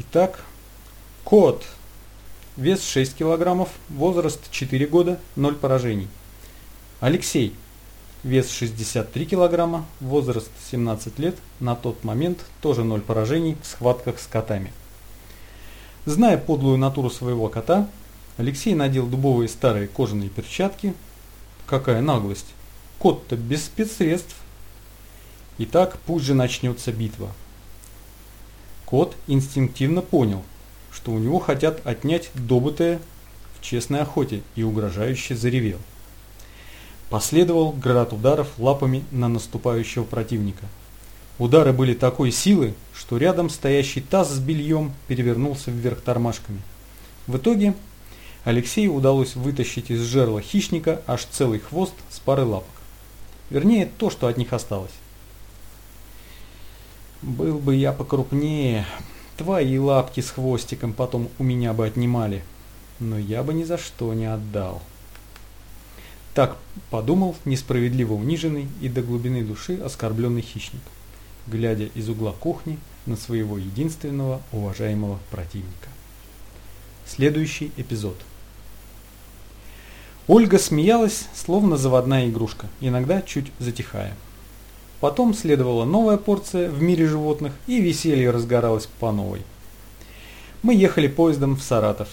Итак, кот. Вес 6 килограммов, возраст 4 года, 0 поражений. Алексей. Вес 63 килограмма, возраст 17 лет, на тот момент тоже 0 поражений в схватках с котами. Зная подлую натуру своего кота, Алексей надел дубовые старые кожаные перчатки. Какая наглость! Кот-то без спецсредств. Итак, пусть же начнется битва. Кот инстинктивно понял, что у него хотят отнять добытое в честной охоте и угрожающе заревел. Последовал град ударов лапами на наступающего противника. Удары были такой силы, что рядом стоящий таз с бельем перевернулся вверх тормашками. В итоге Алексею удалось вытащить из жерла хищника аж целый хвост с парой лапок. Вернее, то, что от них осталось. Был бы я покрупнее, твои лапки с хвостиком потом у меня бы отнимали, но я бы ни за что не отдал. Так подумал несправедливо униженный и до глубины души оскорбленный хищник, глядя из угла кухни на своего единственного уважаемого противника. Следующий эпизод. Ольга смеялась, словно заводная игрушка, иногда чуть затихая. Потом следовала новая порция в мире животных, и веселье разгоралось по новой. Мы ехали поездом в Саратов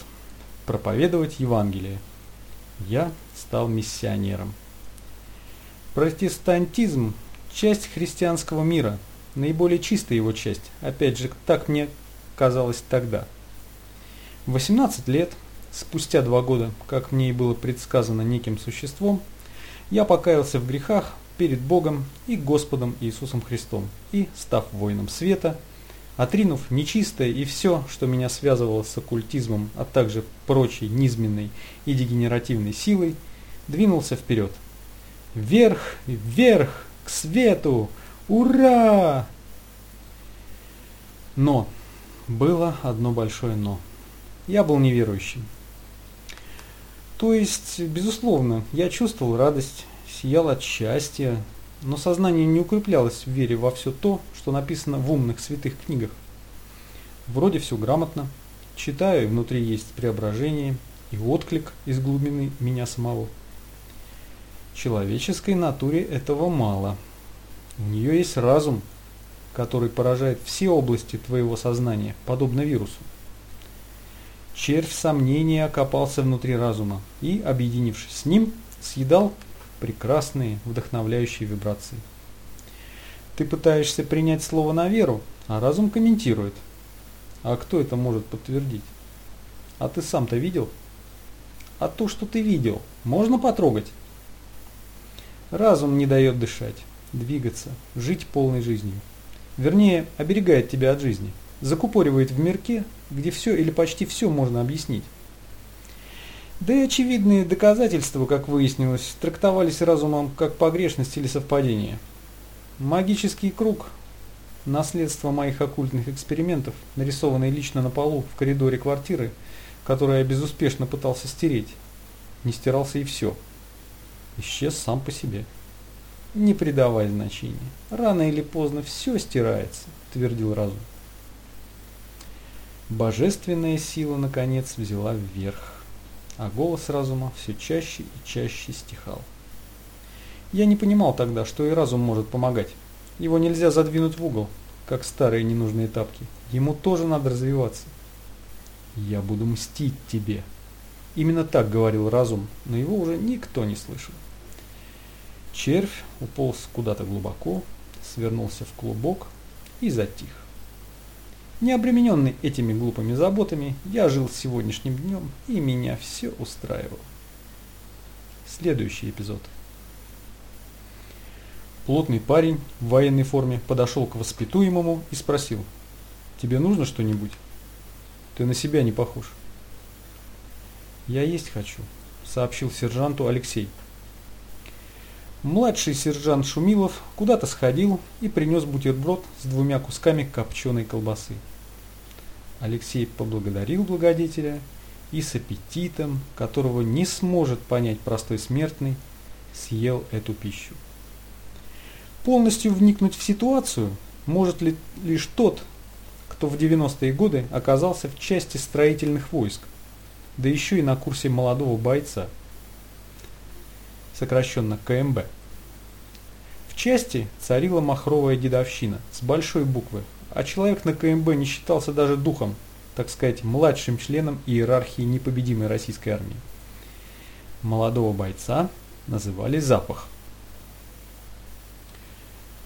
проповедовать Евангелие. Я стал миссионером. Протестантизм – часть христианского мира, наиболее чистая его часть, опять же, так мне казалось тогда. В 18 лет, спустя два года, как мне и было предсказано неким существом, я покаялся в грехах перед Богом и Господом Иисусом Христом и, став воином света, Отринув нечистое и все, что меня связывало с оккультизмом, а также прочей низменной и дегенеративной силой, двинулся вперед. Вверх, вверх, к свету! Ура! Но было одно большое но. Я был неверующим. То есть, безусловно, я чувствовал радость, сиял от счастья, но сознание не укреплялось в вере во все то, что написано в умных святых книгах. Вроде все грамотно, читаю, и внутри есть преображение и отклик из глубины меня самого. Человеческой натуре этого мало. У нее есть разум, который поражает все области твоего сознания, подобно вирусу. Червь сомнения окопался внутри разума и, объединившись с ним, съедал прекрасные, вдохновляющие вибрации. Ты пытаешься принять слово на веру, а разум комментирует. А кто это может подтвердить? А ты сам-то видел? А то, что ты видел, можно потрогать? Разум не дает дышать, двигаться, жить полной жизнью. Вернее, оберегает тебя от жизни, закупоривает в мирке, где все или почти все можно объяснить. Да и очевидные доказательства, как выяснилось, трактовались разумом как погрешность или совпадение. Магический круг – наследство моих оккультных экспериментов, нарисованный лично на полу в коридоре квартиры, который я безуспешно пытался стереть. Не стирался и все. Исчез сам по себе. Не придавай значения. Рано или поздно все стирается, твердил разум. Божественная сила, наконец, взяла вверх а голос разума все чаще и чаще стихал. Я не понимал тогда, что и разум может помогать. Его нельзя задвинуть в угол, как старые ненужные тапки. Ему тоже надо развиваться. «Я буду мстить тебе». Именно так говорил разум, но его уже никто не слышал. Червь уполз куда-то глубоко, свернулся в клубок и затих. Не обремененный этими глупыми заботами, я жил сегодняшним днем, и меня все устраивало. Следующий эпизод. Плотный парень в военной форме подошел к воспитуемому и спросил. «Тебе нужно что-нибудь? Ты на себя не похож». «Я есть хочу», — сообщил сержанту Алексей. Младший сержант Шумилов куда-то сходил и принес бутерброд с двумя кусками копченой колбасы. Алексей поблагодарил благодетеля и с аппетитом, которого не сможет понять простой смертный, съел эту пищу. Полностью вникнуть в ситуацию может ли лишь тот, кто в 90-е годы оказался в части строительных войск, да еще и на курсе молодого бойца, сокращенно КМБ. В части царила махровая дедовщина с большой буквы, а человек на КМБ не считался даже духом, так сказать, младшим членом иерархии непобедимой российской армии. Молодого бойца называли запах.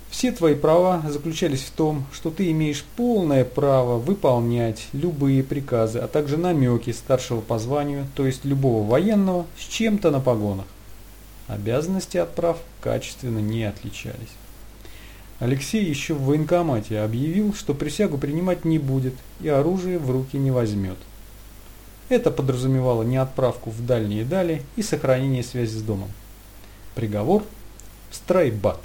Все твои права заключались в том, что ты имеешь полное право выполнять любые приказы, а также намеки старшего по званию, то есть любого военного, с чем-то на погонах. Обязанности от прав качественно не отличались. Алексей еще в военкомате объявил, что присягу принимать не будет и оружие в руки не возьмет. Это подразумевало не отправку в дальние дали и сохранение связи с домом. Приговор – страйбат.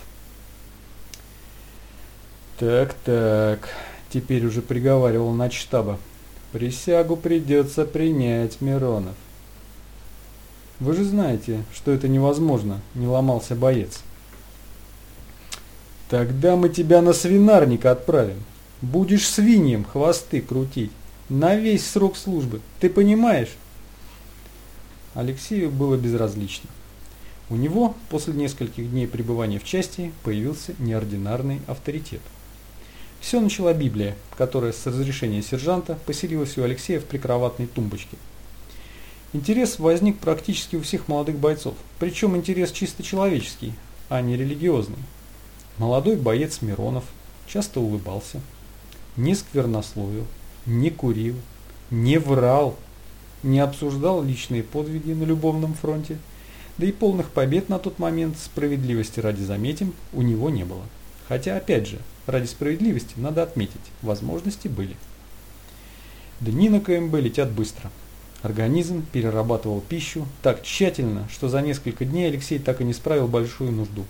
Так-так, теперь уже приговаривал начштаба. Присягу придется принять, Миронов. Вы же знаете, что это невозможно, не ломался боец. Тогда мы тебя на свинарник отправим. Будешь свиньем хвосты крутить. На весь срок службы. Ты понимаешь? Алексею было безразлично. У него после нескольких дней пребывания в части появился неординарный авторитет. Все начала Библия, которая с разрешения сержанта поселилась у Алексея в прикроватной тумбочке. Интерес возник практически у всех молодых бойцов, причем интерес чисто человеческий, а не религиозный. Молодой боец Миронов часто улыбался, не сквернословил, не курил, не врал, не обсуждал личные подвиги на любовном фронте, да и полных побед на тот момент, справедливости ради заметим, у него не было. Хотя, опять же, Ради справедливости надо отметить, возможности были. Дни на КМБ летят быстро. Организм перерабатывал пищу так тщательно, что за несколько дней Алексей так и не справил большую нужду.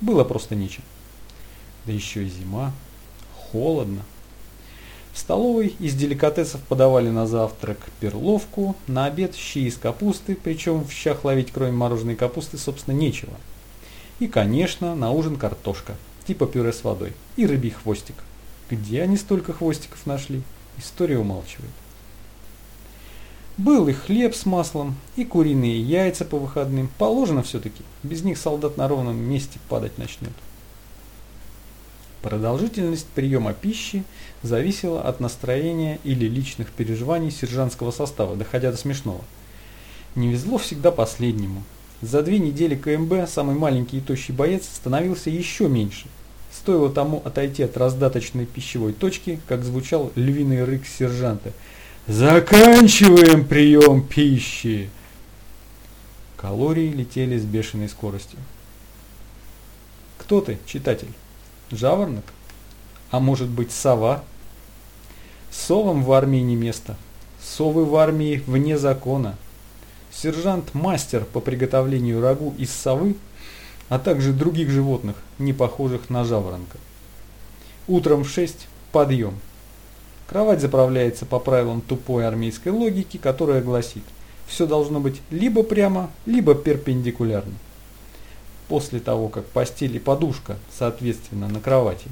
Было просто нечем. Да еще и зима. Холодно. В столовой из деликатесов подавали на завтрак перловку, на обед щи из капусты, причем в щах ловить кроме мороженой капусты собственно нечего. И конечно на ужин картошка типа пюре с водой, и рыбий хвостик. Где они столько хвостиков нашли? История умалчивает. Был и хлеб с маслом, и куриные яйца по выходным. Положено все-таки. Без них солдат на ровном месте падать начнет. Продолжительность приема пищи зависела от настроения или личных переживаний сержантского состава, доходя до смешного. Не везло всегда последнему. За две недели КМБ самый маленький и тощий боец становился еще меньше. Стоило тому отойти от раздаточной пищевой точки, как звучал львиный рык сержанта. «Заканчиваем прием пищи!» Калории летели с бешеной скоростью. Кто ты, читатель? Жаворонок? А может быть сова? Совам в армии не место. Совы в армии вне закона. Сержант мастер по приготовлению рагу из совы а также других животных, не похожих на жаворонка. Утром в 6 подъем. Кровать заправляется по правилам тупой армейской логики, которая гласит, все должно быть либо прямо, либо перпендикулярно. После того, как постель и подушка, соответственно, на кровати,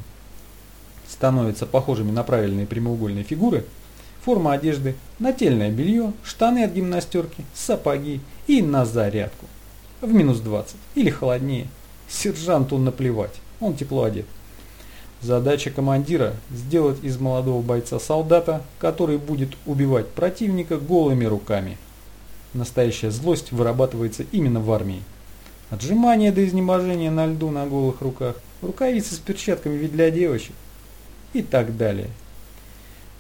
становятся похожими на правильные прямоугольные фигуры, форма одежды, нательное белье, штаны от гимнастерки, сапоги и на зарядку в минус 20 или холоднее. Сержанту наплевать, он тепло одет. Задача командира – сделать из молодого бойца солдата, который будет убивать противника голыми руками. Настоящая злость вырабатывается именно в армии. Отжимание до изнеможения на льду на голых руках, рукавицы с перчатками ведь для девочек и так далее.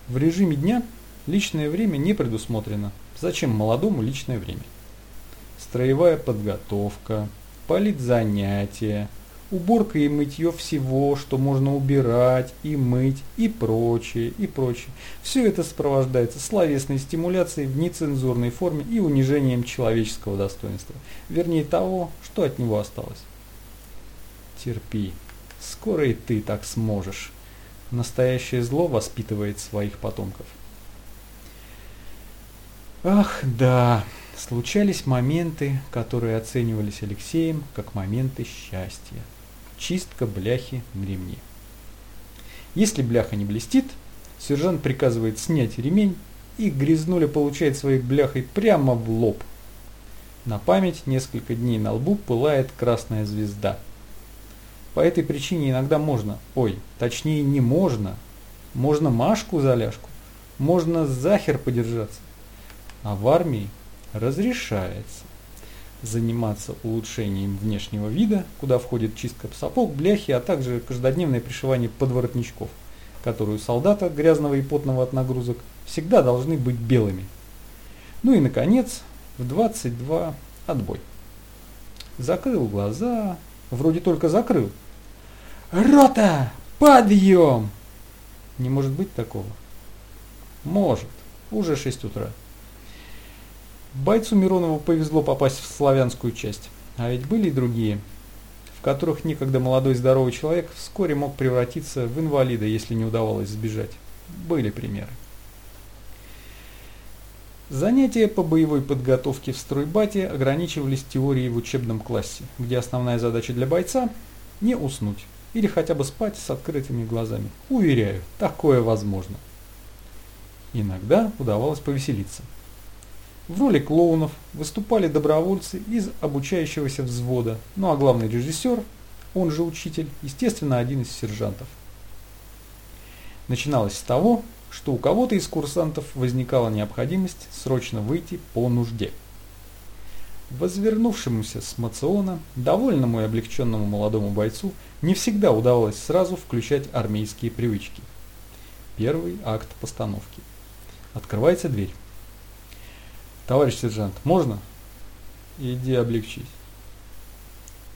В режиме дня личное время не предусмотрено. Зачем молодому личное время? строевая подготовка, политзанятия, уборка и мытье всего, что можно убирать и мыть и прочее, и прочее. Все это сопровождается словесной стимуляцией в нецензурной форме и унижением человеческого достоинства, вернее того, что от него осталось. Терпи, скоро и ты так сможешь. Настоящее зло воспитывает своих потомков. Ах, да случались моменты, которые оценивались Алексеем как моменты счастья. Чистка бляхи на ремне. Если бляха не блестит, Сержант приказывает снять ремень, и грязнуля получает своей бляхой прямо в лоб. На память несколько дней на лбу пылает красная звезда. По этой причине иногда можно, ой, точнее не можно, можно Машку за ляжку, можно захер подержаться. А в армии разрешается заниматься улучшением внешнего вида, куда входит чистка сапог, бляхи, а также каждодневное пришивание подворотничков, которые у солдата, грязного и потного от нагрузок, всегда должны быть белыми. Ну и, наконец, в 22 отбой. Закрыл глаза, вроде только закрыл. «Рота! Подъем!» Не может быть такого. Может. Уже 6 утра. Бойцу Миронову повезло попасть в славянскую часть. А ведь были и другие, в которых некогда молодой здоровый человек вскоре мог превратиться в инвалида, если не удавалось сбежать. Были примеры. Занятия по боевой подготовке в стройбате ограничивались теорией в учебном классе, где основная задача для бойца – не уснуть или хотя бы спать с открытыми глазами. Уверяю, такое возможно. Иногда удавалось повеселиться. В роли клоунов выступали добровольцы из обучающегося взвода, ну а главный режиссер, он же учитель, естественно, один из сержантов. Начиналось с того, что у кого-то из курсантов возникала необходимость срочно выйти по нужде. Возвернувшемуся с мациона, довольному и облегченному молодому бойцу не всегда удавалось сразу включать армейские привычки. Первый акт постановки. Открывается дверь. Товарищ сержант, можно? Иди облегчись.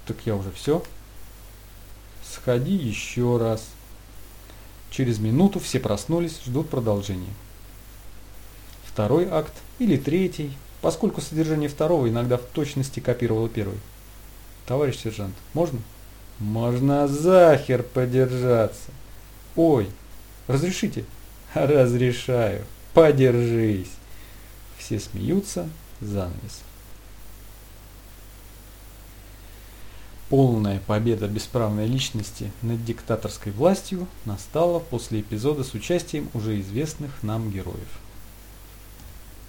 Так я уже все. Сходи еще раз. Через минуту все проснулись, ждут продолжения. Второй акт или третий, поскольку содержание второго иногда в точности копировало первый. Товарищ сержант, можно? Можно захер подержаться. Ой, разрешите? Разрешаю. Подержись. Все смеются, занавес. Полная победа бесправной личности над диктаторской властью настала после эпизода с участием уже известных нам героев.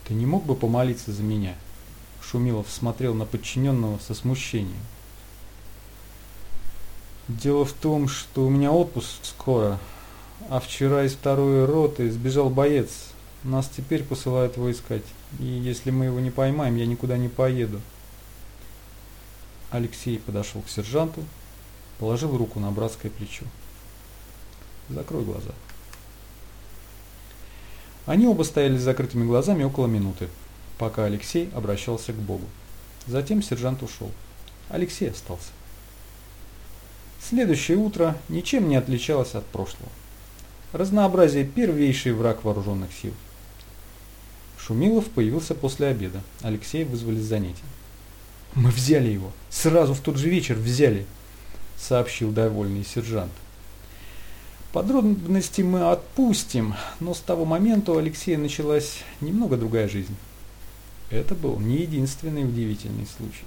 «Ты не мог бы помолиться за меня?» Шумилов смотрел на подчиненного со смущением. «Дело в том, что у меня отпуск скоро, а вчера из второй роты сбежал боец. Нас теперь посылают его искать, и если мы его не поймаем, я никуда не поеду». Алексей подошел к сержанту, положил руку на братское плечо. «Закрой глаза». Они оба стояли с закрытыми глазами около минуты, пока Алексей обращался к Богу. Затем сержант ушел. Алексей остался. Следующее утро ничем не отличалось от прошлого. Разнообразие – первейший враг вооруженных сил. Шумилов появился после обеда. Алексея вызвали с занятий. «Мы взяли его. Сразу в тот же вечер взяли», – сообщил довольный сержант. Подробности мы отпустим, но с того момента у Алексея началась немного другая жизнь. Это был не единственный удивительный случай.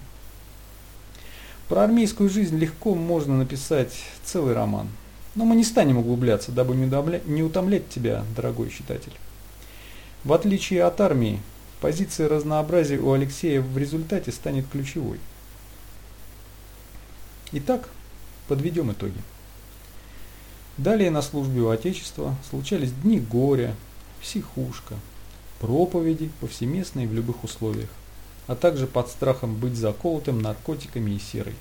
Про армейскую жизнь легко можно написать целый роман. Но мы не станем углубляться, дабы не утомлять тебя, дорогой читатель. В отличие от армии, позиция разнообразия у Алексея в результате станет ключевой. Итак, подведем итоги. Далее на службе у Отечества случались дни горя, психушка, проповеди повсеместные в любых условиях, а также под страхом быть заколотым наркотиками и серой.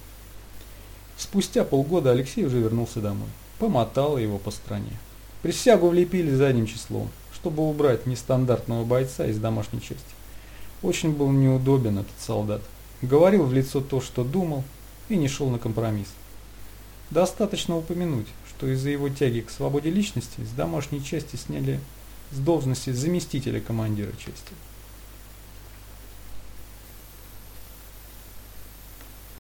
Спустя полгода Алексей уже вернулся домой. Помотало его по стране. Присягу влепили задним числом, чтобы убрать нестандартного бойца из домашней части. Очень был неудобен этот солдат. Говорил в лицо то, что думал, и не шел на компромисс. Достаточно упомянуть, что из-за его тяги к свободе личности с домашней части сняли с должности заместителя командира части.